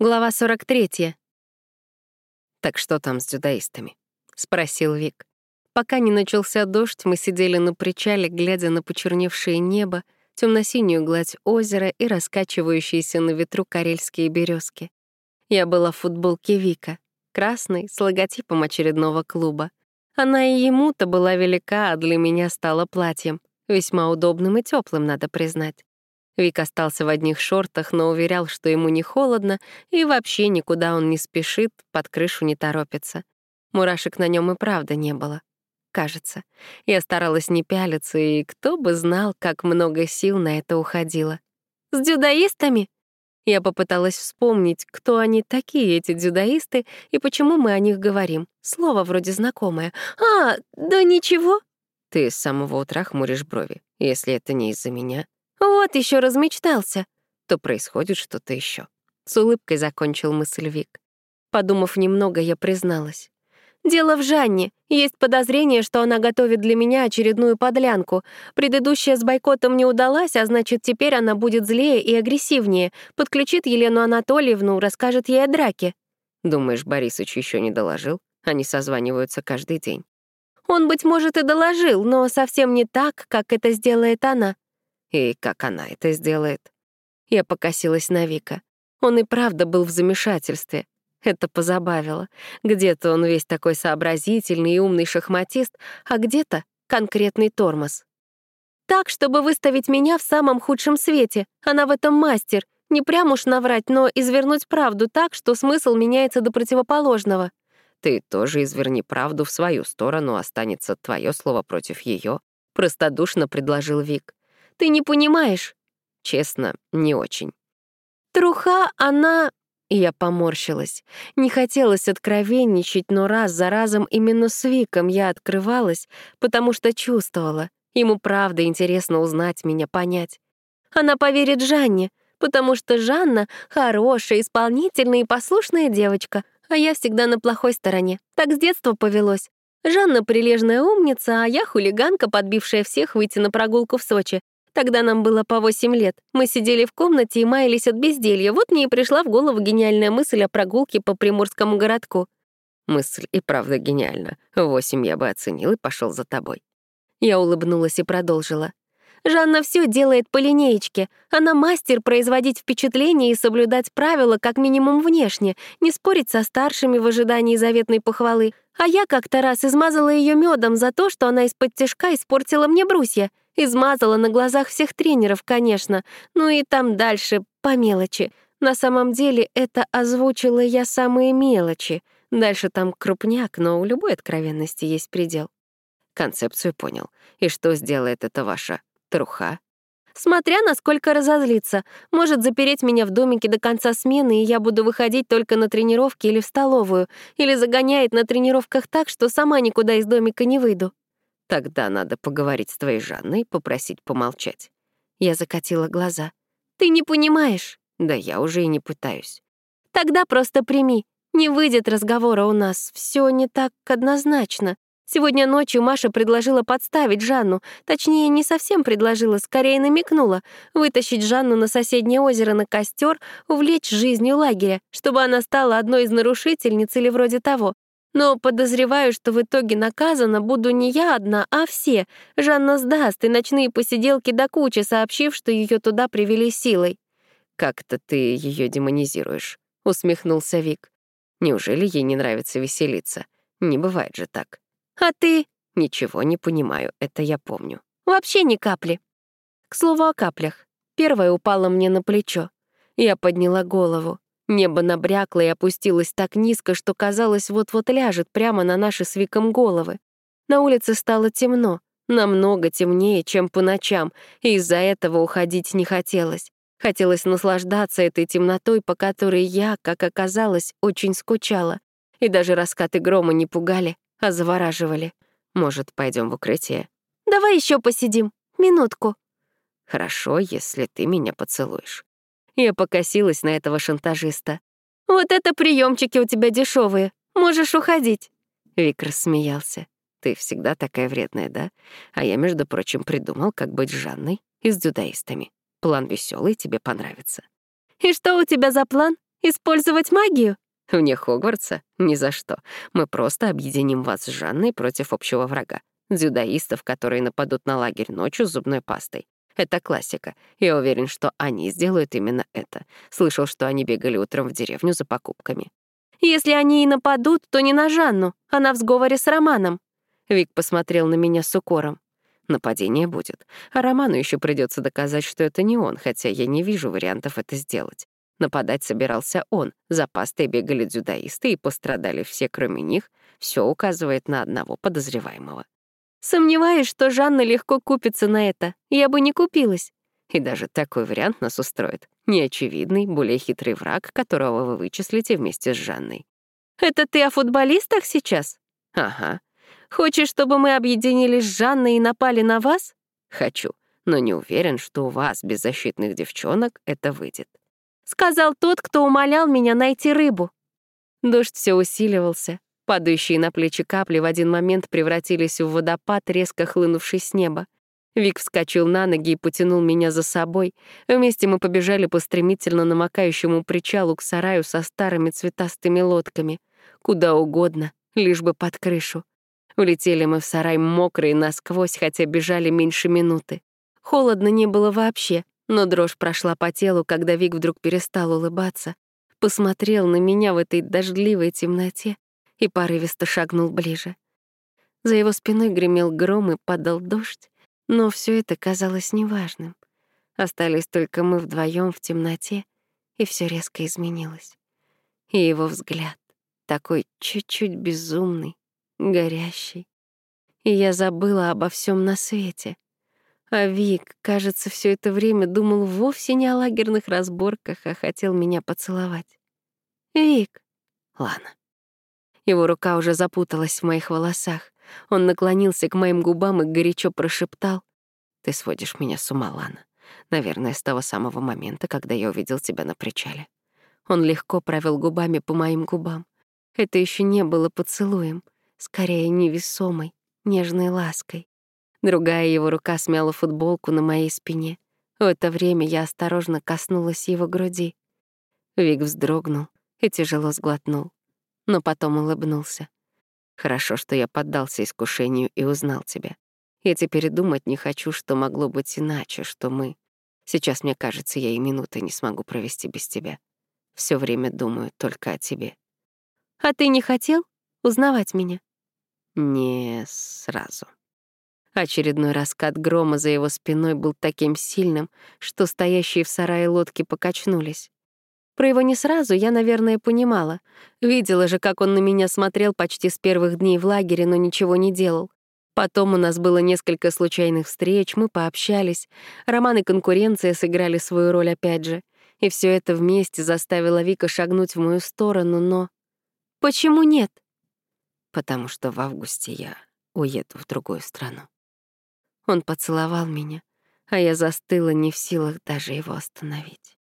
Глава 43. «Так что там с дзюдоистами?» — спросил Вик. Пока не начался дождь, мы сидели на причале, глядя на почерневшее небо, темно-синюю гладь озера и раскачивающиеся на ветру карельские березки. Я была в футболке Вика, красной, с логотипом очередного клуба. Она и ему-то была велика, а для меня стала платьем, весьма удобным и теплым, надо признать. Вик остался в одних шортах, но уверял, что ему не холодно, и вообще никуда он не спешит, под крышу не торопится. Мурашек на нем и правда не было. Кажется. Я старалась не пялиться, и кто бы знал, как много сил на это уходило. «С дзюдоистами?» Я попыталась вспомнить, кто они такие, эти дзюдоисты, и почему мы о них говорим. Слово вроде знакомое. «А, да ничего». Ты с самого утра хмуришь брови. Если это не из-за меня, вот еще размечтался. То происходит что-то еще. С улыбкой закончил мысль Вик. Подумав немного, я призналась. Дело в Жанне. Есть подозрение, что она готовит для меня очередную подлянку. Предыдущая с бойкотом не удалась, а значит, теперь она будет злее и агрессивнее. Подключит Елену Анатольевну, расскажет ей о драке. Думаешь, Борисыч еще не доложил? Они созваниваются каждый день. Он, быть может, и доложил, но совсем не так, как это сделает она. И как она это сделает? Я покосилась на Вика. Он и правда был в замешательстве. Это позабавило. Где-то он весь такой сообразительный и умный шахматист, а где-то конкретный тормоз. Так, чтобы выставить меня в самом худшем свете. Она в этом мастер. Не прям уж наврать, но извернуть правду так, что смысл меняется до противоположного. Ты тоже изверни правду в свою сторону, останется твое слово против ее. Простодушно предложил Вик. Ты не понимаешь?» «Честно, не очень». «Труха, она...» Я поморщилась. Не хотелось откровенничать, но раз за разом именно с Виком я открывалась, потому что чувствовала. Ему правда интересно узнать меня, понять. Она поверит Жанне, потому что Жанна — хорошая, исполнительная и послушная девочка, а я всегда на плохой стороне. Так с детства повелось. Жанна — прилежная умница, а я — хулиганка, подбившая всех выйти на прогулку в Сочи. Тогда нам было по 8 лет. Мы сидели в комнате и маялись от безделья. Вот мне и пришла в голову гениальная мысль о прогулке по приморскому городку. Мысль и правда гениальна. Восемь я бы оценил и пошел за тобой. Я улыбнулась и продолжила. Жанна все делает по линеечке. Она мастер производить впечатление и соблюдать правила как минимум внешне, не спорить со старшими в ожидании заветной похвалы. А я как-то раз измазала ее медом за то, что она из-под тяжка испортила мне брусья. Измазала на глазах всех тренеров, конечно, ну и там дальше по мелочи. На самом деле это озвучила я самые мелочи. Дальше там крупняк, но у любой откровенности есть предел. Концепцию понял. И что сделает это ваша труха? Смотря насколько разозлится. Может запереть меня в домике до конца смены, и я буду выходить только на тренировки или в столовую, или загоняет на тренировках так, что сама никуда из домика не выйду. Тогда надо поговорить с твоей Жанной, попросить помолчать. Я закатила глаза. Ты не понимаешь. Да я уже и не пытаюсь. Тогда просто прими. Не выйдет разговора у нас. Все не так однозначно. Сегодня ночью Маша предложила подставить Жанну. Точнее, не совсем предложила, скорее намекнула. Вытащить Жанну на соседнее озеро на костер, увлечь жизнью лагеря, чтобы она стала одной из нарушительниц или вроде того. Но подозреваю, что в итоге наказана буду не я одна, а все. Жанна сдаст и ночные посиделки до кучи, сообщив, что ее туда привели силой. «Как-то ты ее демонизируешь», — усмехнулся Вик. «Неужели ей не нравится веселиться? Не бывает же так». «А ты?» «Ничего не понимаю, это я помню». «Вообще ни капли». К слову о каплях. Первая упала мне на плечо. Я подняла голову. Небо набрякло и опустилось так низко, что казалось, вот-вот ляжет прямо на наши с Виком головы. На улице стало темно, намного темнее, чем по ночам, и из-за этого уходить не хотелось. Хотелось наслаждаться этой темнотой, по которой я, как оказалось, очень скучала. И даже раскаты грома не пугали, а завораживали. Может, пойдем в укрытие? Давай еще посидим. Минутку. Хорошо, если ты меня поцелуешь. Я покосилась на этого шантажиста. «Вот это приемчики у тебя дешевые. Можешь уходить». Вик рассмеялся. «Ты всегда такая вредная, да? А я, между прочим, придумал, как быть с Жанной и с дзюдоистами. План веселый, тебе понравится». «И что у тебя за план? Использовать магию? Вне Хогвартса? Ни за что. Мы просто объединим вас с Жанной против общего врага. Дзюдоистов, которые нападут на лагерь ночью с зубной пастой. Это классика. Я уверен, что они сделают именно это. Слышал, что они бегали утром в деревню за покупками. Если они и нападут, то не на Жанну. Она в сговоре с Романом. Вик посмотрел на меня с укором. Нападение будет. А Роману еще придется доказать, что это не он, хотя я не вижу вариантов это сделать. Нападать собирался он. За пастой бегали дзюдоисты и пострадали все, кроме них. Все указывает на одного подозреваемого. Сомневаюсь, что Жанна легко купится на это. Я бы не купилась. И даже такой вариант нас устроит. Неочевидный, более хитрый враг, которого вы вычислите вместе с Жанной. Это ты о футболистах сейчас? Ага. Хочешь, чтобы мы объединились с Жанной и напали на вас? Хочу, но не уверен, что у вас, беззащитных девчонок, это выйдет. Сказал тот, кто умолял меня найти рыбу. Дождь все усиливался. Падающие на плечи капли в один момент превратились в водопад, резко хлынувший с неба. Вик вскочил на ноги и потянул меня за собой. Вместе мы побежали по стремительно намокающему причалу к сараю со старыми цветастыми лодками. Куда угодно, лишь бы под крышу. Улетели мы в сарай мокрые насквозь, хотя бежали меньше минуты. Холодно не было вообще, но дрожь прошла по телу, когда Вик вдруг перестал улыбаться, посмотрел на меня в этой дождливой темноте и порывисто шагнул ближе. За его спиной гремел гром и падал дождь, но все это казалось неважным. Остались только мы вдвоем в темноте, и все резко изменилось. И его взгляд, такой чуть-чуть безумный, горящий. И я забыла обо всем на свете. А Вик, кажется, все это время думал вовсе не о лагерных разборках, а хотел меня поцеловать. Вик. Ладно. Его рука уже запуталась в моих волосах. Он наклонился к моим губам и горячо прошептал. «Ты сводишь меня с ума, Лана. Наверное, с того самого момента, когда я увидел тебя на причале». Он легко провел губами по моим губам. Это еще не было поцелуем, скорее невесомой, нежной лаской. Другая его рука смяла футболку на моей спине. В это время я осторожно коснулась его груди. Вик вздрогнул и тяжело сглотнул, но потом улыбнулся. «Хорошо, что я поддался искушению и узнал тебя. Я теперь думать не хочу, что могло быть иначе, что мы... Сейчас, мне кажется, я и минуты не смогу провести без тебя. Все время думаю только о тебе». «А ты не хотел узнавать меня?» «Не сразу». Очередной раскат грома за его спиной был таким сильным, что стоящие в сарае лодки покачнулись. Про его не сразу я, наверное, понимала. Видела же, как он на меня смотрел почти с первых дней в лагере, но ничего не делал. Потом у нас было несколько случайных встреч, мы пообщались. Роман и конкуренция сыграли свою роль опять же. И все это вместе заставило Вика шагнуть в мою сторону, но... Почему нет? Потому что в августе я уеду в другую страну. Он поцеловал меня, а я застыла не в силах даже его остановить.